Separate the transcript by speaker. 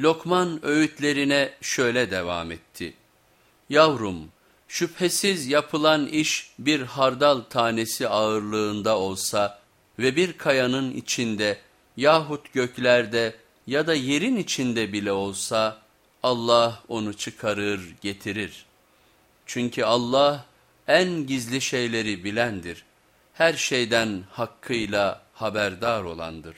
Speaker 1: Lokman öğütlerine şöyle devam etti. Yavrum, şüphesiz yapılan iş bir hardal tanesi ağırlığında olsa ve bir kayanın içinde yahut göklerde ya da yerin içinde bile olsa Allah onu çıkarır getirir. Çünkü Allah en gizli şeyleri bilendir, her şeyden hakkıyla haberdar olandır.